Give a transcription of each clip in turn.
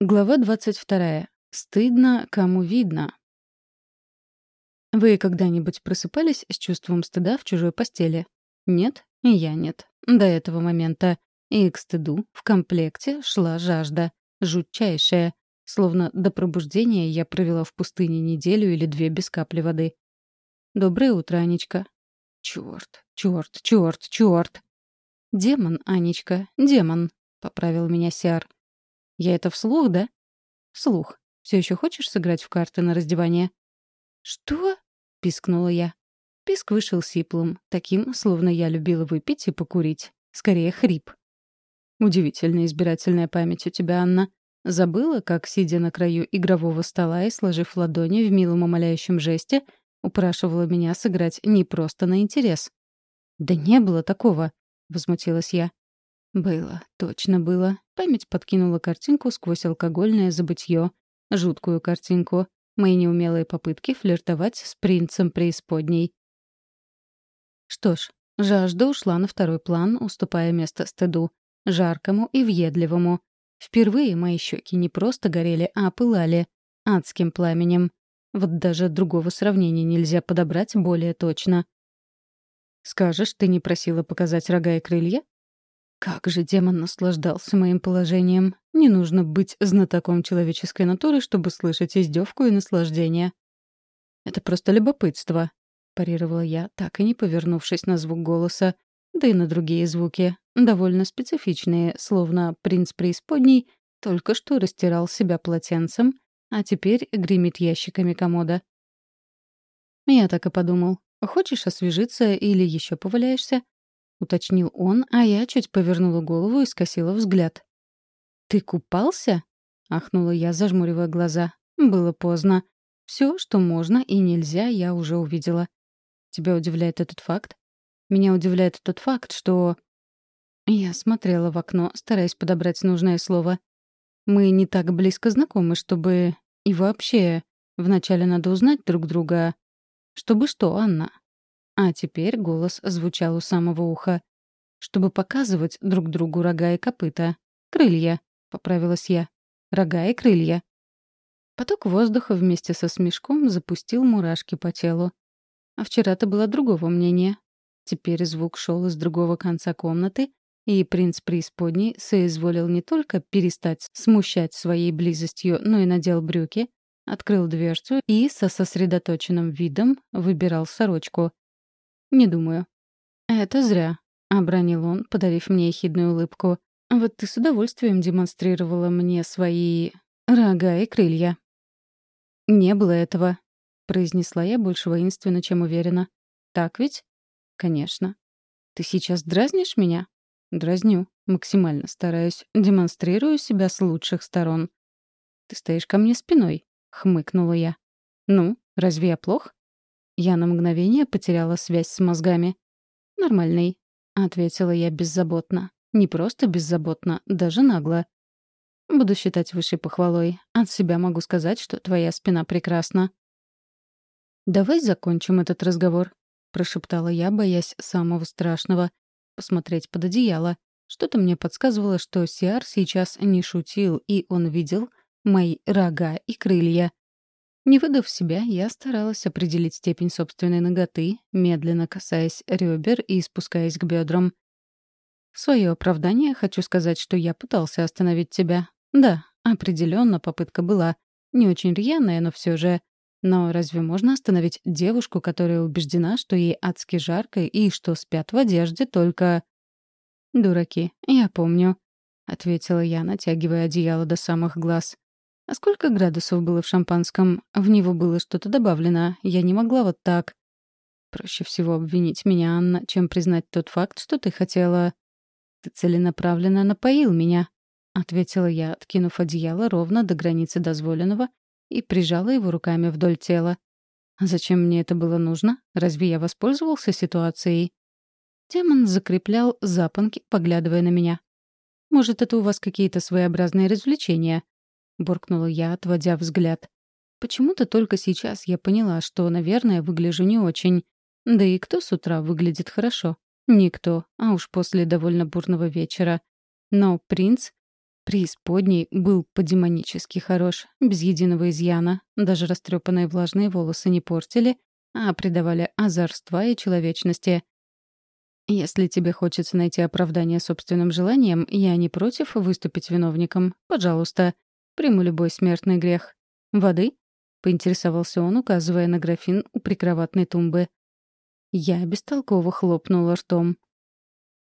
Глава 22. Стыдно, кому видно. Вы когда-нибудь просыпались с чувством стыда в чужой постели? Нет? Я нет. До этого момента. И к стыду в комплекте шла жажда. Жутчайшая. Словно до пробуждения я провела в пустыне неделю или две без капли воды. «Доброе утро, Анечка». «Чёрт, чёрт, чёрт, чёрт». «Демон, Анечка, демон», — поправил меня Сиар. Я это вслух, да? Вслух. Все еще хочешь сыграть в карты на раздевание? Что? пискнула я. Писк вышел сиплым, таким, словно я любила выпить и покурить. Скорее, хрип. Удивительная избирательная память у тебя, Анна. Забыла, как, сидя на краю игрового стола и сложив ладони в милом умоляющем жесте, упрашивала меня сыграть не просто на интерес. «Да не было такого», — возмутилась я. Было, точно было. Память подкинула картинку сквозь алкогольное забытье. Жуткую картинку. Мои неумелые попытки флиртовать с принцем преисподней. Что ж, жажда ушла на второй план, уступая место стыду. Жаркому и въедливому. Впервые мои щеки не просто горели, а пылали. Адским пламенем. Вот даже другого сравнения нельзя подобрать более точно. «Скажешь, ты не просила показать рога и крылья?» Как же демон наслаждался моим положением. Не нужно быть знатоком человеческой натуры, чтобы слышать издевку и наслаждение. «Это просто любопытство», — парировала я, так и не повернувшись на звук голоса, да и на другие звуки, довольно специфичные, словно принц преисподней только что растирал себя полотенцем, а теперь гремит ящиками комода. Я так и подумал. Хочешь освежиться или еще поваляешься? — уточнил он, а я чуть повернула голову и скосила взгляд. «Ты купался?» — ахнула я, зажмуривая глаза. Было поздно. Все, что можно и нельзя, я уже увидела. Тебя удивляет этот факт? Меня удивляет тот факт, что... Я смотрела в окно, стараясь подобрать нужное слово. Мы не так близко знакомы, чтобы... И вообще, вначале надо узнать друг друга. Чтобы что, Анна? А теперь голос звучал у самого уха. «Чтобы показывать друг другу рога и копыта. Крылья», — поправилась я. «Рога и крылья». Поток воздуха вместе со смешком запустил мурашки по телу. А вчера ты была другого мнения. Теперь звук шел из другого конца комнаты, и принц преисподней соизволил не только перестать смущать своей близостью, но и надел брюки, открыл дверцу и со сосредоточенным видом выбирал сорочку. «Не думаю». «Это зря», — обронил он, подарив мне ехидную улыбку. «Вот ты с удовольствием демонстрировала мне свои... рога и крылья». «Не было этого», — произнесла я больше воинственно, чем уверенно. «Так ведь?» «Конечно». «Ты сейчас дразнишь меня?» «Дразню. Максимально стараюсь. Демонстрирую себя с лучших сторон». «Ты стоишь ко мне спиной», — хмыкнула я. «Ну, разве я плох?» Я на мгновение потеряла связь с мозгами. «Нормальный», — ответила я беззаботно. Не просто беззаботно, даже нагло. «Буду считать высшей похвалой. От себя могу сказать, что твоя спина прекрасна». «Давай закончим этот разговор», — прошептала я, боясь самого страшного. Посмотреть под одеяло. Что-то мне подсказывало, что Сиар сейчас не шутил, и он видел мои рога и крылья. Не выдав себя, я старалась определить степень собственной ноготы, медленно касаясь ребер и спускаясь к бедрам. В свое оправдание хочу сказать, что я пытался остановить тебя. Да, определенно попытка была. Не очень рьяная, но все же. Но разве можно остановить девушку, которая убеждена, что ей адски жарко и что спят в одежде только... «Дураки, я помню», — ответила я, натягивая одеяло до самых глаз. А сколько градусов было в шампанском? В него было что-то добавлено. Я не могла вот так. Проще всего обвинить меня, Анна, чем признать тот факт, что ты хотела... Ты целенаправленно напоил меня, — ответила я, откинув одеяло ровно до границы дозволенного и прижала его руками вдоль тела. Зачем мне это было нужно? Разве я воспользовался ситуацией? Демон закреплял запонки, поглядывая на меня. «Может, это у вас какие-то своеобразные развлечения?» — буркнула я, отводя взгляд. Почему-то только сейчас я поняла, что, наверное, выгляжу не очень. Да и кто с утра выглядит хорошо? Никто, а уж после довольно бурного вечера. Но принц... Преисподней был по-демонически хорош, без единого изъяна. Даже растрепанные влажные волосы не портили, а придавали озорства и человечности. Если тебе хочется найти оправдание собственным желаниям, я не против выступить виновником. Пожалуйста, приму любой смертный грех. Воды? Поинтересовался он, указывая на графин у прикроватной тумбы. Я бестолково хлопнула ртом.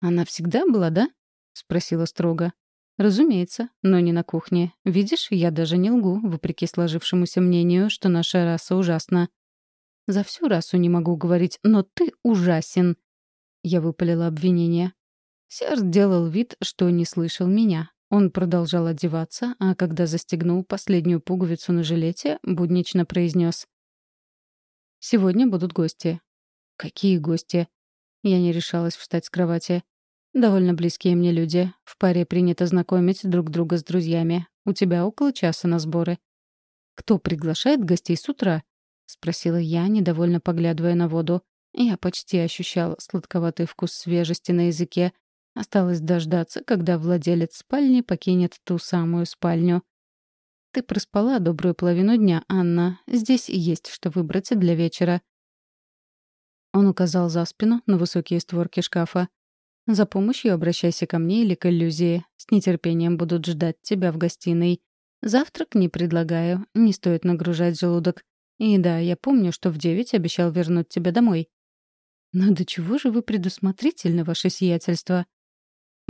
«Она всегда была, да?» — спросила строго. «Разумеется, но не на кухне. Видишь, я даже не лгу, вопреки сложившемуся мнению, что наша раса ужасна. За всю расу не могу говорить, но ты ужасен!» Я выпалила обвинение. Серж делал вид, что не слышал меня. Он продолжал одеваться, а когда застегнул последнюю пуговицу на жилете, буднично произнес. «Сегодня будут гости». «Какие гости?» Я не решалась встать с кровати. «Довольно близкие мне люди. В паре принято знакомить друг друга с друзьями. У тебя около часа на сборы». «Кто приглашает гостей с утра?» — спросила я, недовольно поглядывая на воду. Я почти ощущала сладковатый вкус свежести на языке. Осталось дождаться, когда владелец спальни покинет ту самую спальню. «Ты проспала добрую половину дня, Анна. Здесь есть что выбрать для вечера». Он указал за спину на высокие створки шкафа. «За помощью обращайся ко мне или к иллюзии. С нетерпением будут ждать тебя в гостиной. Завтрак не предлагаю, не стоит нагружать желудок. И да, я помню, что в девять обещал вернуть тебя домой. «Но до чего же вы предусмотрительны, ваше сиятельство?»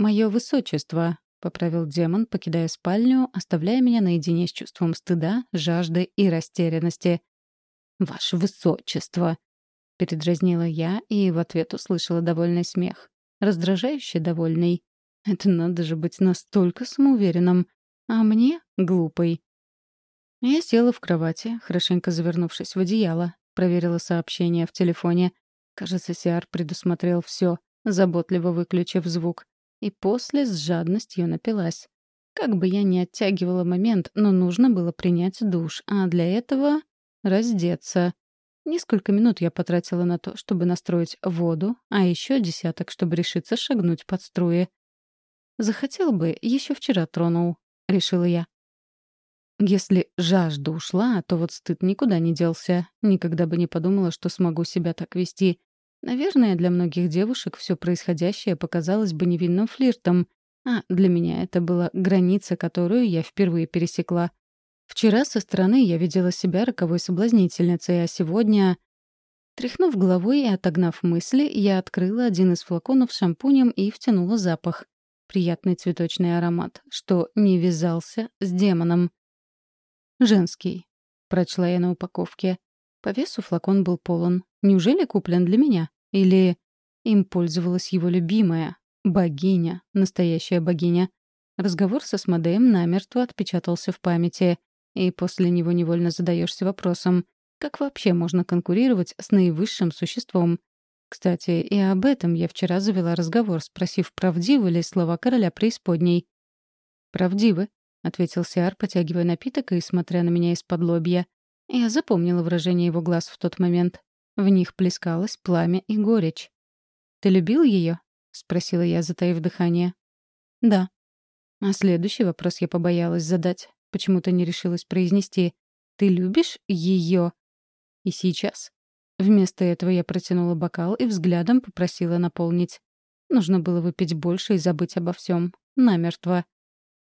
«Мое высочество», — поправил демон, покидая спальню, оставляя меня наедине с чувством стыда, жажды и растерянности. «Ваше высочество», — передразнила я и в ответ услышала довольный смех. Раздражающе довольный. Это надо же быть настолько самоуверенным. А мне — глупой. Я села в кровати, хорошенько завернувшись в одеяло, проверила сообщение в телефоне. Кажется, Сиар предусмотрел все, заботливо выключив звук. И после с жадностью напилась. Как бы я ни оттягивала момент, но нужно было принять душ, а для этого — раздеться. Несколько минут я потратила на то, чтобы настроить воду, а еще десяток, чтобы решиться шагнуть под струи. «Захотел бы, еще вчера тронул», — решила я. Если жажда ушла, то вот стыд никуда не делся. Никогда бы не подумала, что смогу себя так вести. Наверное, для многих девушек все происходящее показалось бы невинным флиртом, а для меня это была граница, которую я впервые пересекла. Вчера со стороны я видела себя роковой соблазнительницей, а сегодня... Тряхнув головой и отогнав мысли, я открыла один из флаконов с шампунем и втянула запах. Приятный цветочный аромат, что не вязался с демоном. «Женский», — прочла я на упаковке. По весу флакон был полон. Неужели куплен для меня? Или им пользовалась его любимая, богиня, настоящая богиня? Разговор со Смодеем намертво отпечатался в памяти, и после него невольно задаешься вопросом, как вообще можно конкурировать с наивысшим существом? Кстати, и об этом я вчера завела разговор, спросив, правдивы ли слова короля преисподней. «Правдивы», — ответил Сиар, потягивая напиток и смотря на меня из-под лобья. Я запомнила выражение его глаз в тот момент. В них плескалось пламя и горечь. «Ты любил ее?» — спросила я, затаив дыхание. «Да». А следующий вопрос я побоялась задать. Почему-то не решилась произнести. «Ты любишь ее?» И сейчас. Вместо этого я протянула бокал и взглядом попросила наполнить. Нужно было выпить больше и забыть обо всем. Намертво.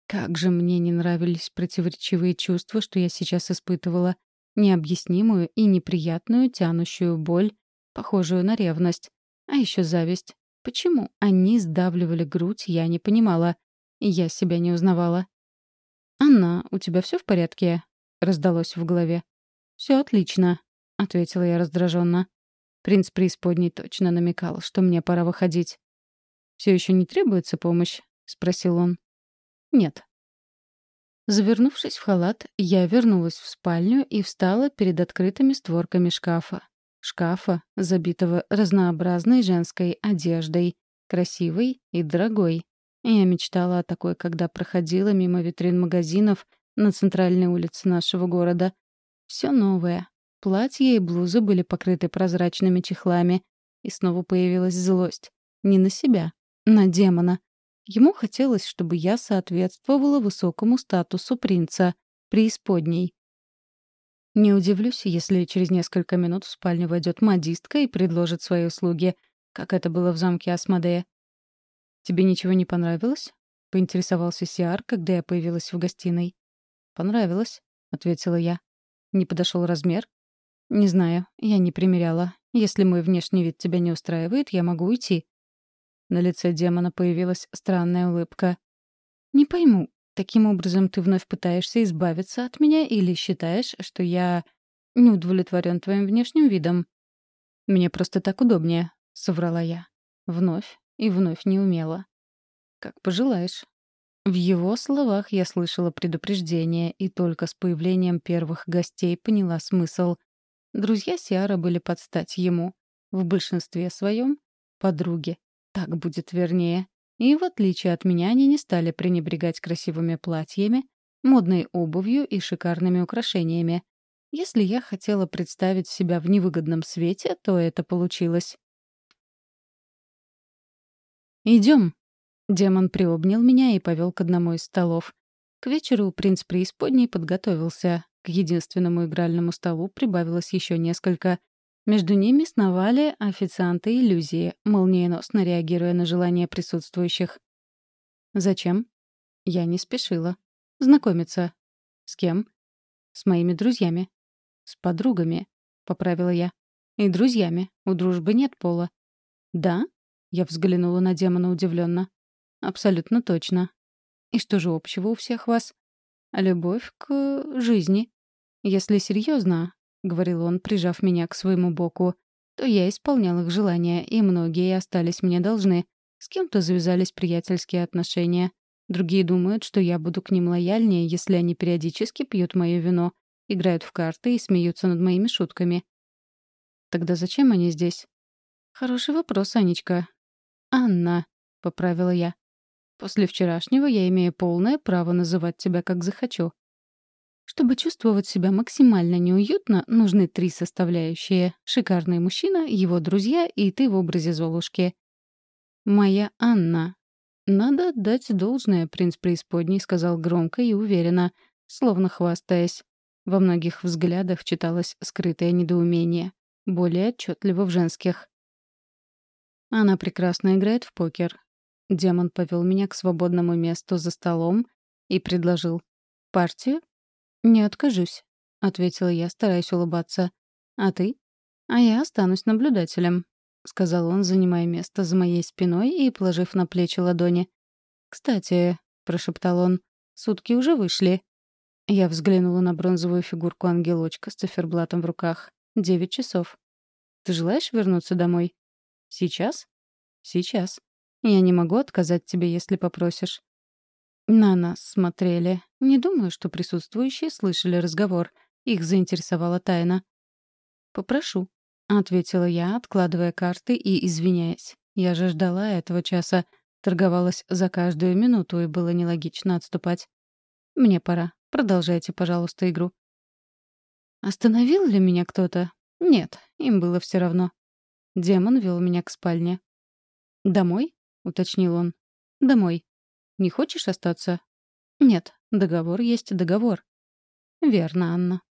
Как же мне не нравились противоречивые чувства, что я сейчас испытывала. Необъяснимую и неприятную тянущую боль, похожую на ревность. А еще зависть. Почему они сдавливали грудь, я не понимала. Я себя не узнавала. «Анна, у тебя все в порядке?» — раздалось в голове. Все отлично», — ответила я раздраженно. Принц преисподней точно намекал, что мне пора выходить. Все еще не требуется помощь?» — спросил он. Нет. Завернувшись в халат, я вернулась в спальню и встала перед открытыми створками шкафа. Шкафа, забитого разнообразной женской одеждой, красивой и дорогой. Я мечтала о такой, когда проходила мимо витрин магазинов на центральной улице нашего города. Все новое. Платья и блузы были покрыты прозрачными чехлами. И снова появилась злость. Не на себя, на демона. Ему хотелось, чтобы я соответствовала высокому статусу принца, преисподней. Не удивлюсь, если через несколько минут в спальню войдет модистка и предложит свои услуги, как это было в замке Асмодея. «Тебе ничего не понравилось?» — поинтересовался Сиар, когда я появилась в гостиной. «Понравилось», — ответила я. «Не подошел размер?» «Не знаю, я не примеряла. Если мой внешний вид тебя не устраивает, я могу уйти». На лице демона появилась странная улыбка. «Не пойму, таким образом ты вновь пытаешься избавиться от меня или считаешь, что я не удовлетворен твоим внешним видом?» «Мне просто так удобнее», — соврала я. Вновь и вновь не умела. «Как пожелаешь». В его словах я слышала предупреждение, и только с появлением первых гостей поняла смысл. Друзья Сиара были под стать ему. В большинстве своем — подруги. Так будет вернее. И в отличие от меня они не стали пренебрегать красивыми платьями, модной обувью и шикарными украшениями. Если я хотела представить себя в невыгодном свете, то это получилось. «Идем», Демон приобнял меня и повел к одному из столов. К вечеру принц преисподней подготовился. К единственному игральному столу прибавилось еще несколько. Между ними сновали официанты иллюзии, молниеносно реагируя на желания присутствующих. «Зачем?» Я не спешила. «Знакомиться». «С кем?» «С моими друзьями». «С подругами», — поправила я. «И друзьями. У дружбы нет пола». «Да?» — я взглянула на демона удивленно. Абсолютно точно. И что же общего у всех вас? Любовь к жизни. Если серьезно, говорил он, прижав меня к своему боку, то я исполнял их желания, и многие остались мне должны. С кем-то завязались приятельские отношения. Другие думают, что я буду к ним лояльнее, если они периодически пьют мое вино, играют в карты и смеются над моими шутками. Тогда зачем они здесь? Хороший вопрос, Анечка. Анна, — поправила я. После вчерашнего я имею полное право называть тебя как захочу. Чтобы чувствовать себя максимально неуютно, нужны три составляющие. Шикарный мужчина, его друзья и ты в образе Золушки. «Моя Анна». «Надо отдать должное», — принц преисподней сказал громко и уверенно, словно хвастаясь. Во многих взглядах читалось скрытое недоумение, более отчетливо в женских. Она прекрасно играет в покер. Демон повел меня к свободному месту за столом и предложил. «Партию?» «Не откажусь», — ответила я, стараясь улыбаться. «А ты?» «А я останусь наблюдателем», — сказал он, занимая место за моей спиной и положив на плечи ладони. «Кстати», — прошептал он, — «сутки уже вышли». Я взглянула на бронзовую фигурку ангелочка с циферблатом в руках. Девять часов. «Ты желаешь вернуться домой?» «Сейчас?» «Сейчас». Я не могу отказать тебе, если попросишь». На нас смотрели. Не думаю, что присутствующие слышали разговор. Их заинтересовала тайна. «Попрошу», — ответила я, откладывая карты и извиняясь. Я же ждала этого часа. Торговалась за каждую минуту, и было нелогично отступать. «Мне пора. Продолжайте, пожалуйста, игру». Остановил ли меня кто-то? Нет, им было все равно. Демон вел меня к спальне. «Домой?» уточнил он. «Домой. Не хочешь остаться?» «Нет, договор есть договор». «Верно, Анна».